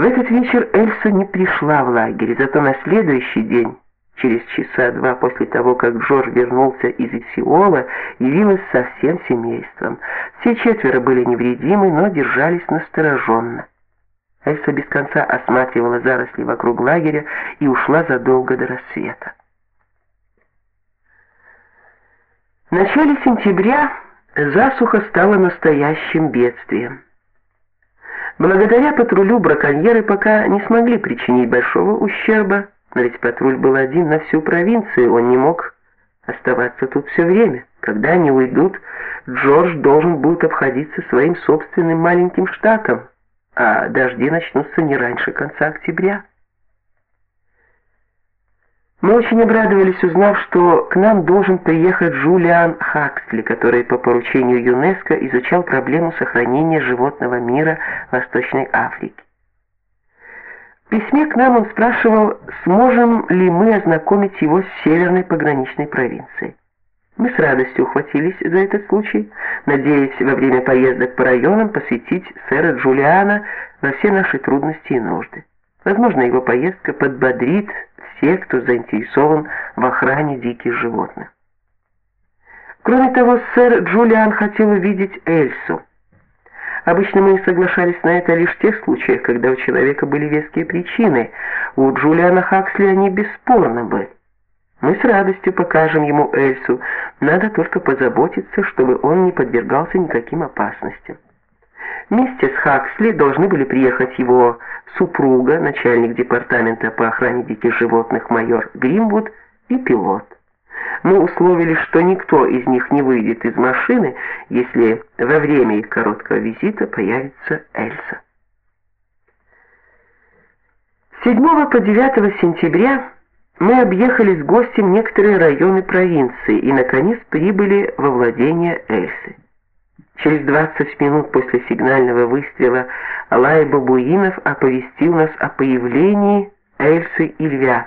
В этот вечер Эльса не пришла в лагерь, зато на следующий день, через часа два после того, как Джордж вернулся из Исиола, явилась со всем семейством. Все четверо были невредимы, но держались настороженно. Эльса без конца осматривала заросли вокруг лагеря и ушла задолго до рассвета. В начале сентября засуха стала настоящим бедствием. Благодаря патрулю браконьеры пока не смогли причинить большого ущерба, но ведь патруль был один на всю провинцию, он не мог оставаться тут все время. Когда они уйдут, Джордж должен будет обходиться своим собственным маленьким штатом, а дожди начнутся не раньше конца октября. Мы очень обрадовались, узнав, что к нам должен приехать Джулиан Хаксли, который по поручению ЮНЕСКО изучал проблему сохранения животного мира в Восточной Африке. В письме к нам он спрашивал, сможем ли мы ознакомить его с северной пограничной провинцией. Мы с радостью ухватились за этот случай, надеясь во время поездок по районам посвятить сэра Джулиана во все наши трудности и нужды. Возможно, его поездка подбодрит все, кто заинтересован в охране диких животных. Кроме того, сэр Джулиан хотел увидеть Эльсу. Обычно мы соглашались на это лишь в тех случаях, когда у человека были веские причины. У Джулиана Хаксли они бесспорно были. Мы с радостью покажем ему Эльсу, надо только позаботиться, чтобы он не подвергался никаким опасностям. Вместе с Хаксли должны были приехать его супруга, начальник департамента по охране диких животных майор Гримвуд и пилот. Мы условили, что никто из них не выйдет из машины, если во время их короткого визита появится Эльса. С 7 по 9 сентября мы объехали с гостем некоторые районы провинции и наконец прибыли во владение Эльсы. Через 20 минут после сигнального выстрела лай бабуинов оповестил нас о появлении Эльсы и львят.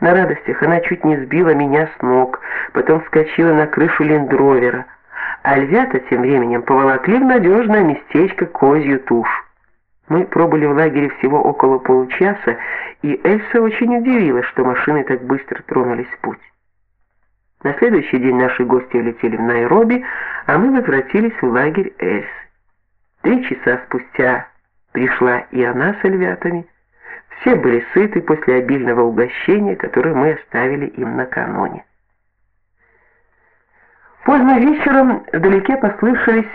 На радостях она чуть не сбила меня с ног, потом вскочила на крышу лендровера, а львята тем временем поволокли в надежное местечко козью тушь. Мы пробыли в лагере всего около получаса, и Эльса очень удивилась, что машины так быстро тронулись в путь. На следующий день наши гости улетели в Найроби, а мы возвратились в лагерь Эльс. Три часа спустя пришла и она с львятами. Все были сыты после обильного угощения, которое мы оставили им накануне. Поздно вечером вдалеке послышались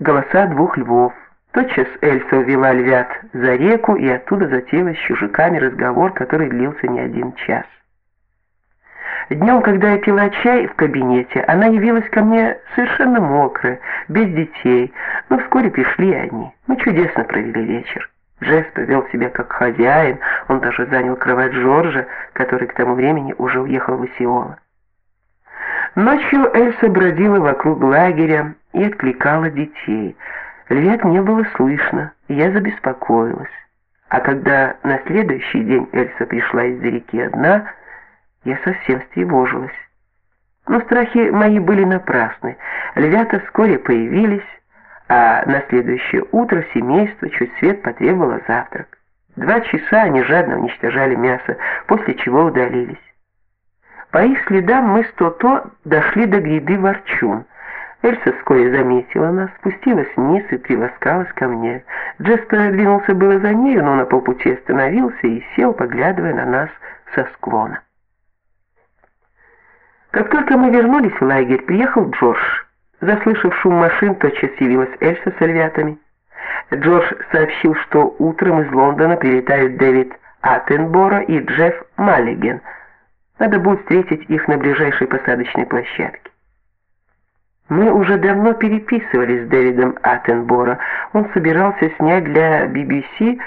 голоса двух львов. Тотчас Эльса увела львят за реку, и оттуда затеялась с чужаками разговор, который длился не один час. Днем, когда я пила чай в кабинете, она явилась ко мне совершенно мокрая, без детей, но вскоре пришли они. Мы чудесно провели вечер. Джесс повел себя как хозяин, он даже занял кровать Джорджа, который к тому времени уже уехал в Исиола. Ночью Эльса бродила вокруг лагеря и откликала детей. Львят не было слышно, и я забеспокоилась. А когда на следующий день Эльса пришла из-за реки одна, я совсем встревожилась. Но страхи мои были напрасны. Львята вскоре появились, а на следующее утро семейство чуть свет потребовало завтрак. Два часа они жадно уничтожали мясо, после чего удалились. По их следам мы с То-То дошли до гряды Ворчун. Эльса вскоре заметила нас, спустилась вниз и приласкалась ко мне. Джеспер двинулся было за нею, но на полпути остановился и сел, поглядывая на нас со склона. Как только мы вернулись в лагерь, приехал Джордж. Заслышав шум машин, тотчас явилась Эльса с львятами. Джордж сообщил, что утром из Лондона прилетают Дэвид Аттенборо и Джефф Маллиген. Надо будет встретить их на ближайшей посадочной площадке. Мы уже давно переписывались с Дэвидом Аттенборо. Он собирался снять для BBC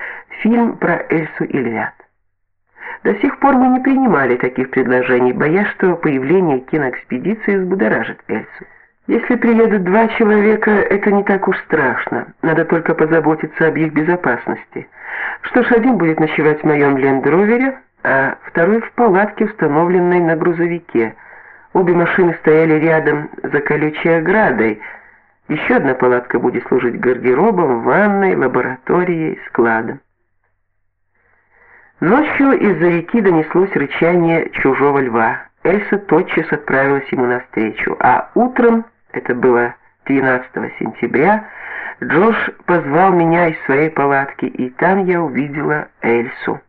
фильм про Эльсу и львят. До сих пор мы не принимали таких предложений, боясь, что появление киноэкспедиции взбудоражит Эльсу. Если приедут два человека, это не так уж страшно. Надо только позаботиться об их безопасности. Что ж, один будет ночевать в моем лендровере, а второй в палатке, установленной на грузовике. Обе машины стояли рядом за колючей оградой. Еще одна палатка будет служить гардеробом, ванной, лабораторией, складом. Ночью из-за реки донеслось рычание чужого льва. Эльса тотчас отправилась ему навстречу, а утром, это было 12 сентября, Джош позвал меня из своей палатки, и там я увидела Эльсу.